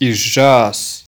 e jaz